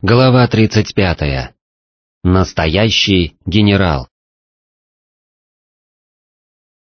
Глава 35. Настоящий генерал.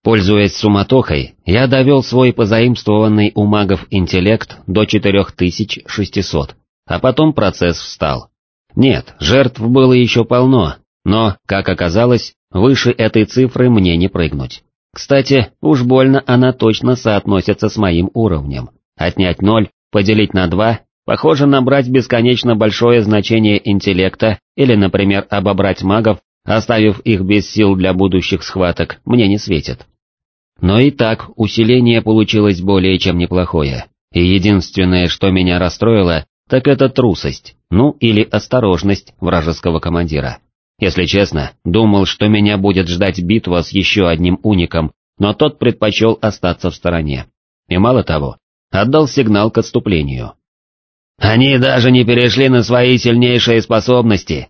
Пользуясь суматохой, я довел свой позаимствованный у магов интеллект до 4600, а потом процесс встал. Нет, жертв было еще полно, но, как оказалось, выше этой цифры мне не прыгнуть. Кстати, уж больно она точно соотносится с моим уровнем. Отнять ноль, поделить на два Похоже, набрать бесконечно большое значение интеллекта или, например, обобрать магов, оставив их без сил для будущих схваток, мне не светит. Но и так усиление получилось более чем неплохое, и единственное, что меня расстроило, так это трусость, ну или осторожность вражеского командира. Если честно, думал, что меня будет ждать битва с еще одним уником, но тот предпочел остаться в стороне. И мало того, отдал сигнал к отступлению. Они даже не перешли на свои сильнейшие способности.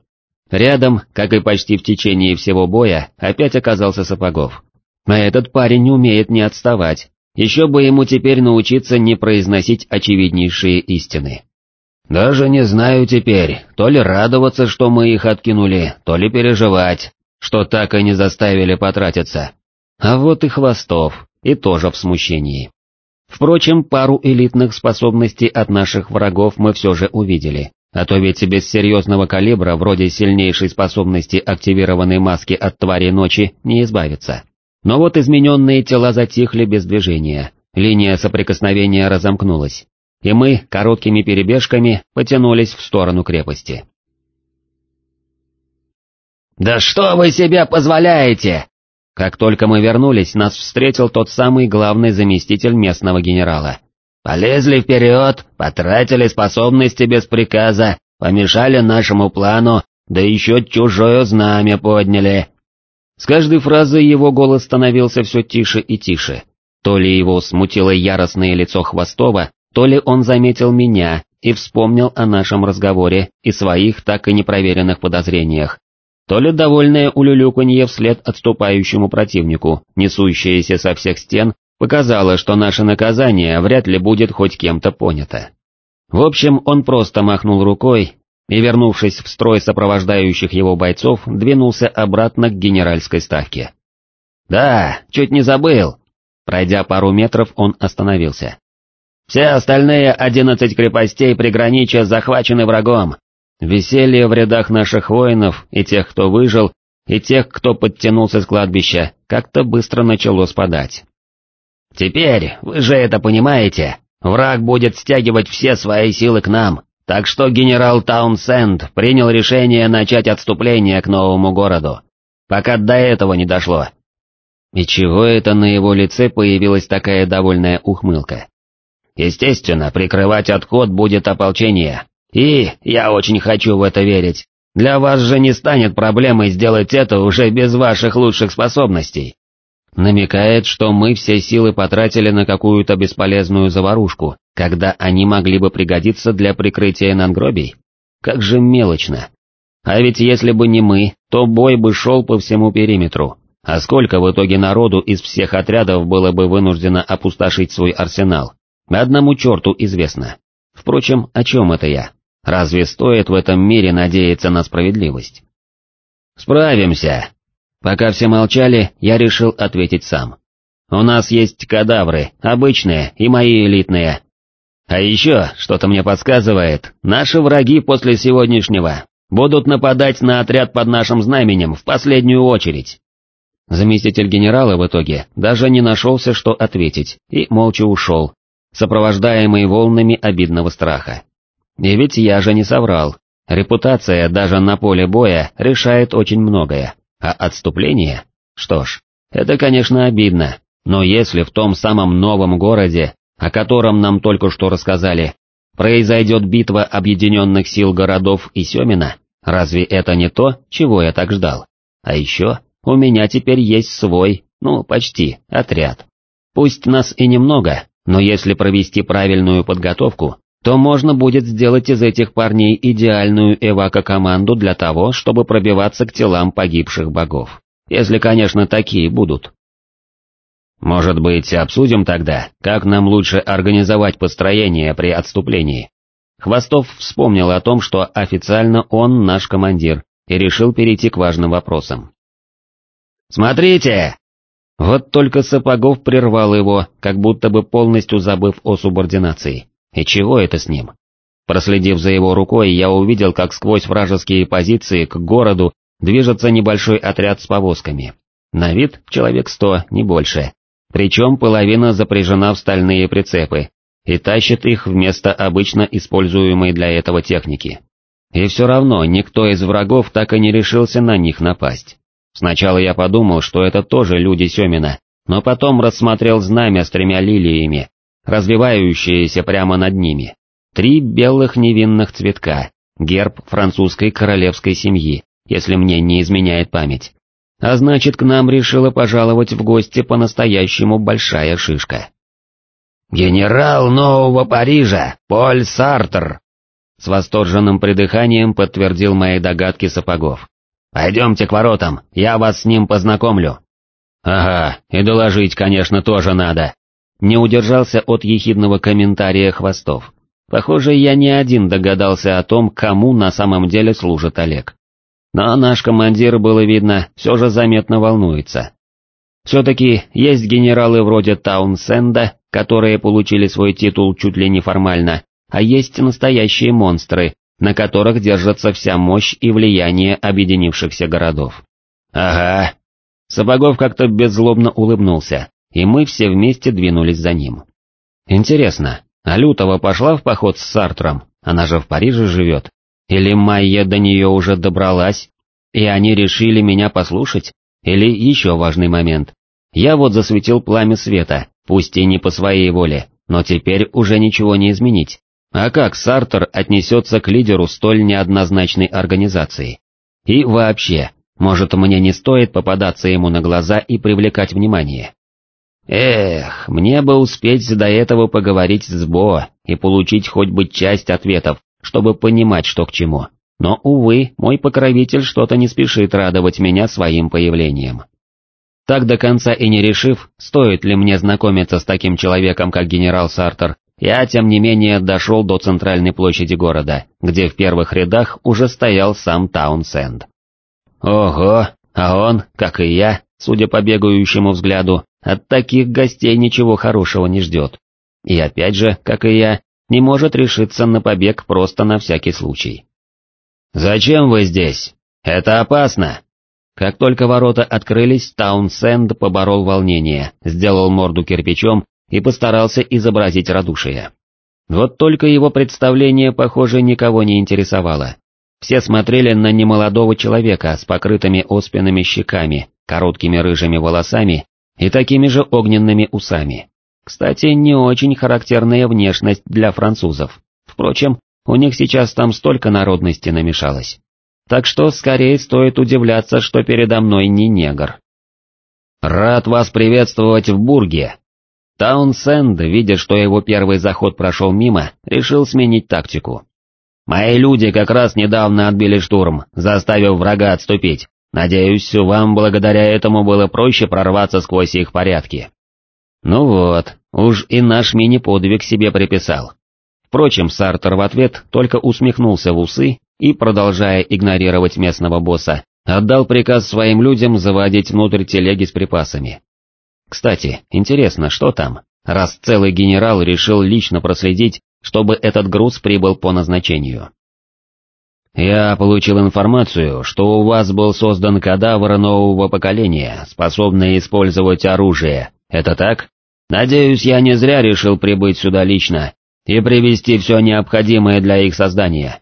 Рядом, как и почти в течение всего боя, опять оказался Сапогов. А этот парень умеет не отставать, еще бы ему теперь научиться не произносить очевиднейшие истины. Даже не знаю теперь, то ли радоваться, что мы их откинули, то ли переживать, что так и не заставили потратиться. А вот и Хвостов, и тоже в смущении. Впрочем, пару элитных способностей от наших врагов мы все же увидели, а то ведь без серьезного калибра вроде сильнейшей способности активированной маски от твари ночи не избавиться. Но вот измененные тела затихли без движения, линия соприкосновения разомкнулась, и мы короткими перебежками потянулись в сторону крепости. «Да что вы себе позволяете?» Как только мы вернулись, нас встретил тот самый главный заместитель местного генерала. «Полезли вперед, потратили способности без приказа, помешали нашему плану, да еще чужое знамя подняли». С каждой фразой его голос становился все тише и тише. То ли его смутило яростное лицо Хвостова, то ли он заметил меня и вспомнил о нашем разговоре и своих так и непроверенных подозрениях, то ли довольное улюлюканье вслед отступающему противнику, несущееся со всех стен, показало, что наше наказание вряд ли будет хоть кем-то понято. В общем, он просто махнул рукой и, вернувшись в строй сопровождающих его бойцов, двинулся обратно к генеральской ставке. «Да, чуть не забыл!» Пройдя пару метров, он остановился. «Все остальные одиннадцать крепостей приграничья захвачены врагом, Веселье в рядах наших воинов и тех, кто выжил, и тех, кто подтянулся с кладбища, как-то быстро начало спадать. «Теперь, вы же это понимаете, враг будет стягивать все свои силы к нам, так что генерал Таунсенд принял решение начать отступление к новому городу, пока до этого не дошло». И чего это на его лице появилась такая довольная ухмылка? Естественно, прикрывать отход будет ополчение, и, я очень хочу в это верить, для вас же не станет проблемой сделать это уже без ваших лучших способностей. Намекает, что мы все силы потратили на какую-то бесполезную заварушку, когда они могли бы пригодиться для прикрытия надгробий. Как же мелочно. А ведь если бы не мы, то бой бы шел по всему периметру. А сколько в итоге народу из всех отрядов было бы вынуждено опустошить свой арсенал? Одному черту известно. Впрочем, о чем это я? Разве стоит в этом мире надеяться на справедливость? Справимся. Пока все молчали, я решил ответить сам. У нас есть кадавры, обычные и мои элитные. А еще, что-то мне подсказывает, наши враги после сегодняшнего будут нападать на отряд под нашим знаменем в последнюю очередь. Заместитель генерала в итоге даже не нашелся, что ответить, и молча ушел, сопровождаемый волнами обидного страха. И ведь я же не соврал. Репутация даже на поле боя решает очень многое, а отступление? Что ж, это, конечно, обидно, но если в том самом новом городе, о котором нам только что рассказали, произойдет битва объединенных сил городов и Семина, разве это не то, чего я так ждал? А еще, у меня теперь есть свой, ну, почти, отряд. Пусть нас и немного, но если провести правильную подготовку, то можно будет сделать из этих парней идеальную эвако-команду для того, чтобы пробиваться к телам погибших богов. Если, конечно, такие будут. Может быть, обсудим тогда, как нам лучше организовать построение при отступлении? Хвостов вспомнил о том, что официально он наш командир, и решил перейти к важным вопросам. «Смотрите!» Вот только Сапогов прервал его, как будто бы полностью забыв о субординации. И чего это с ним? Проследив за его рукой, я увидел, как сквозь вражеские позиции к городу движется небольшой отряд с повозками. На вид человек сто, не больше. Причем половина запряжена в стальные прицепы, и тащит их вместо обычно используемой для этого техники. И все равно никто из врагов так и не решился на них напасть. Сначала я подумал, что это тоже люди Семина, но потом рассмотрел знамя с тремя лилиями, развивающиеся прямо над ними. Три белых невинных цветка, герб французской королевской семьи, если мне не изменяет память. А значит, к нам решила пожаловать в гости по-настоящему большая шишка. «Генерал Нового Парижа, Поль Сартер!» С восторженным придыханием подтвердил мои догадки Сапогов. «Пойдемте к воротам, я вас с ним познакомлю». «Ага, и доложить, конечно, тоже надо». Не удержался от ехидного комментария Хвостов. Похоже, я не один догадался о том, кому на самом деле служит Олег. Но наш командир, было видно, все же заметно волнуется. Все-таки есть генералы вроде Таунсенда, которые получили свой титул чуть ли не формально, а есть настоящие монстры, на которых держится вся мощь и влияние объединившихся городов. Ага. Сапогов как-то беззлобно улыбнулся, и мы все вместе двинулись за ним. Интересно, а Лютова пошла в поход с Сартром, она же в Париже живет, или Майя до нее уже добралась, и они решили меня послушать, или еще важный момент. Я вот засветил пламя света, пусть и не по своей воле, но теперь уже ничего не изменить. А как Сартер отнесется к лидеру столь неоднозначной организации? И вообще, может мне не стоит попадаться ему на глаза и привлекать внимание? Эх, мне бы успеть до этого поговорить с Бо и получить хоть бы часть ответов, чтобы понимать, что к чему. Но, увы, мой покровитель что-то не спешит радовать меня своим появлением. Так до конца и не решив, стоит ли мне знакомиться с таким человеком, как генерал Сартер, я, тем не менее, дошел до центральной площади города, где в первых рядах уже стоял сам Таунсенд. Ого, а он, как и я, судя по бегающему взгляду, от таких гостей ничего хорошего не ждет. И опять же, как и я, не может решиться на побег просто на всякий случай. «Зачем вы здесь? Это опасно!» Как только ворота открылись, Таунсенд поборол волнение, сделал морду кирпичом и постарался изобразить радушие. Вот только его представление, похоже, никого не интересовало. Все смотрели на немолодого человека с покрытыми оспинами щеками, короткими рыжими волосами и такими же огненными усами. Кстати, не очень характерная внешность для французов. Впрочем, у них сейчас там столько народности намешалось. Так что скорее стоит удивляться, что передо мной не негр. «Рад вас приветствовать в Бурге», Таунсенд, видя, что его первый заход прошел мимо, решил сменить тактику. «Мои люди как раз недавно отбили штурм, заставив врага отступить. Надеюсь, вам благодаря этому было проще прорваться сквозь их порядки». Ну вот, уж и наш мини-подвиг себе приписал. Впрочем, Сартер в ответ только усмехнулся в усы и, продолжая игнорировать местного босса, отдал приказ своим людям заводить внутрь телеги с припасами. Кстати, интересно, что там, раз целый генерал решил лично проследить, чтобы этот груз прибыл по назначению. Я получил информацию, что у вас был создан кадавр нового поколения, способный использовать оружие, это так? Надеюсь, я не зря решил прибыть сюда лично и привести все необходимое для их создания.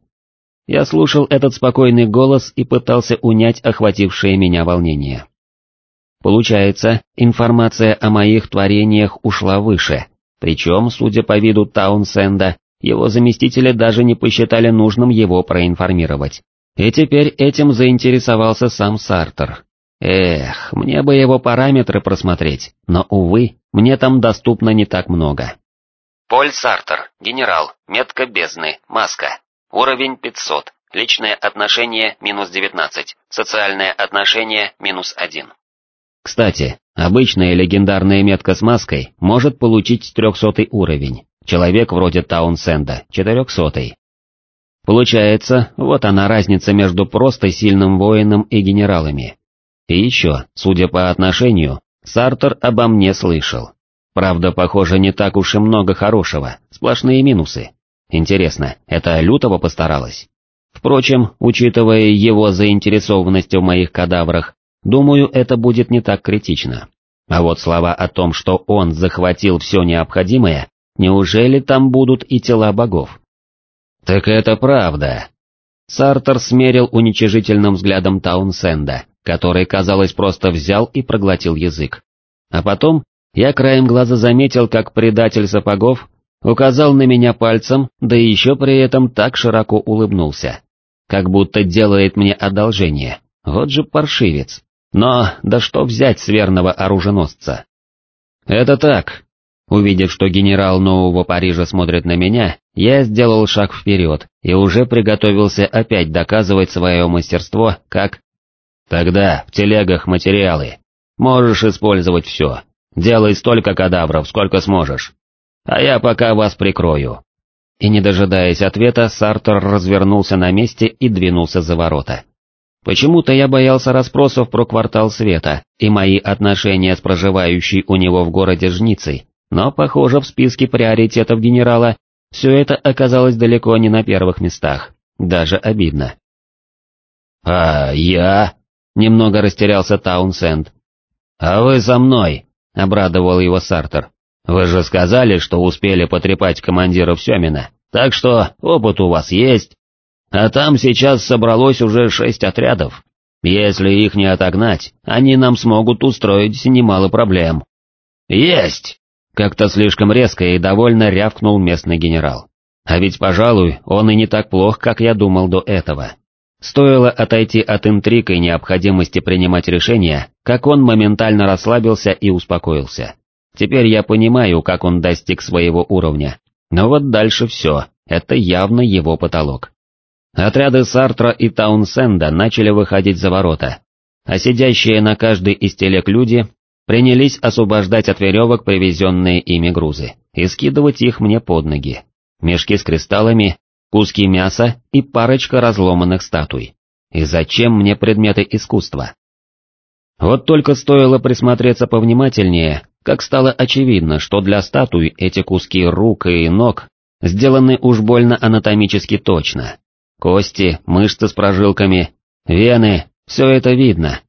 Я слушал этот спокойный голос и пытался унять охватившее меня волнение. Получается, информация о моих творениях ушла выше, причем, судя по виду Таунсенда, его заместители даже не посчитали нужным его проинформировать. И теперь этим заинтересовался сам Сартер. Эх, мне бы его параметры просмотреть, но, увы, мне там доступно не так много. Поль Сартер, генерал, метка бездны, маска, уровень 500, личное отношение минус 19, социальное отношение минус 1. Кстати, обычная легендарная метка с маской может получить трехсотый уровень, человек вроде Таунсенда — четырехсотый, Получается, вот она разница между просто сильным воином и генералами. И еще, судя по отношению, Сартер обо мне слышал. Правда, похоже, не так уж и много хорошего, сплошные минусы. Интересно, это Лютого постаралась? Впрочем, учитывая его заинтересованность в моих кадаврах, думаю, это будет не так критично. А вот слова о том, что он захватил все необходимое, неужели там будут и тела богов? «Так это правда». Сартер смерил уничижительным взглядом Таунсенда, который, казалось, просто взял и проглотил язык. А потом я краем глаза заметил, как предатель сапогов указал на меня пальцем, да еще при этом так широко улыбнулся. Как будто делает мне одолжение. Вот же паршивец. Но, да что взять с верного оруженосца? Это так, Увидев, что генерал Нового Парижа смотрит на меня, я сделал шаг вперед и уже приготовился опять доказывать свое мастерство, как... Тогда в телегах материалы. Можешь использовать все. Делай столько кадавров, сколько сможешь. А я пока вас прикрою. И не дожидаясь ответа, Сартер развернулся на месте и двинулся за ворота. Почему-то я боялся расспросов про квартал света и мои отношения с проживающей у него в городе жницей, но, похоже, в списке приоритетов генерала все это оказалось далеко не на первых местах, даже обидно. «А я?» — немного растерялся Таунсенд. «А вы со мной?» — обрадовал его Сартер. «Вы же сказали, что успели потрепать командиров Семина, так что опыт у вас есть. А там сейчас собралось уже шесть отрядов. Если их не отогнать, они нам смогут устроить немало проблем». «Есть!» Как-то слишком резко и довольно рявкнул местный генерал. А ведь, пожалуй, он и не так плох, как я думал до этого. Стоило отойти от интриг и необходимости принимать решения, как он моментально расслабился и успокоился. Теперь я понимаю, как он достиг своего уровня. Но вот дальше все, это явно его потолок. Отряды Сартра и Таунсенда начали выходить за ворота, а сидящие на каждой из телег люди принялись освобождать от веревок привезенные ими грузы и скидывать их мне под ноги. Мешки с кристаллами, куски мяса и парочка разломанных статуй. И зачем мне предметы искусства? Вот только стоило присмотреться повнимательнее, как стало очевидно, что для статуй эти куски рук и ног сделаны уж больно анатомически точно. Кости, мышцы с прожилками, вены, все это видно,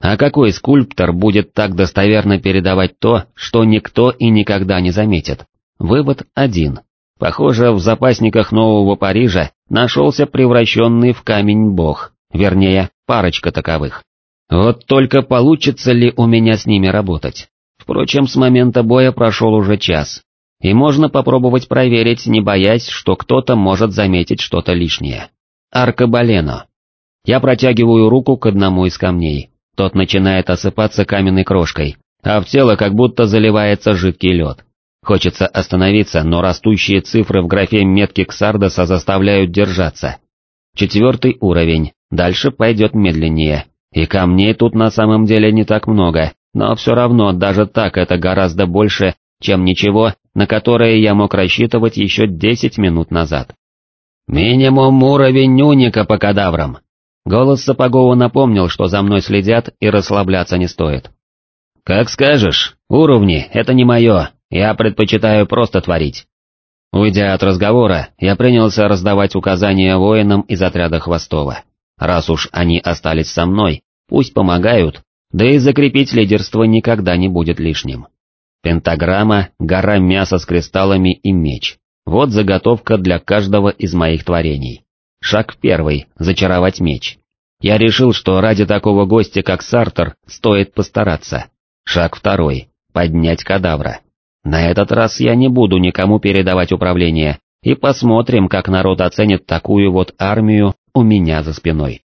а какой скульптор будет так достоверно передавать то, что никто и никогда не заметит? Вывод один. Похоже, в запасниках Нового Парижа нашелся превращенный в камень бог, вернее, парочка таковых. Вот только получится ли у меня с ними работать? Впрочем, с момента боя прошел уже час, и можно попробовать проверить, не боясь, что кто-то может заметить что-то лишнее. Аркабалено. Я протягиваю руку к одному из камней, тот начинает осыпаться каменной крошкой, а в тело как будто заливается жидкий лед. Хочется остановиться, но растущие цифры в графе метки Ксардоса заставляют держаться. Четвертый уровень, дальше пойдет медленнее, и камней тут на самом деле не так много, но все равно даже так это гораздо больше, чем ничего, на которое я мог рассчитывать еще десять минут назад. «Минимум уровень уника по кадаврам», Голос Сапогова напомнил, что за мной следят и расслабляться не стоит. «Как скажешь, уровни — это не мое, я предпочитаю просто творить». Уйдя от разговора, я принялся раздавать указания воинам из отряда Хвостова. Раз уж они остались со мной, пусть помогают, да и закрепить лидерство никогда не будет лишним. Пентаграмма, гора мяса с кристаллами и меч. Вот заготовка для каждого из моих творений. Шаг первый – зачаровать меч. Я решил, что ради такого гостя, как Сартер, стоит постараться. Шаг второй – поднять кадавра. На этот раз я не буду никому передавать управление, и посмотрим, как народ оценит такую вот армию у меня за спиной.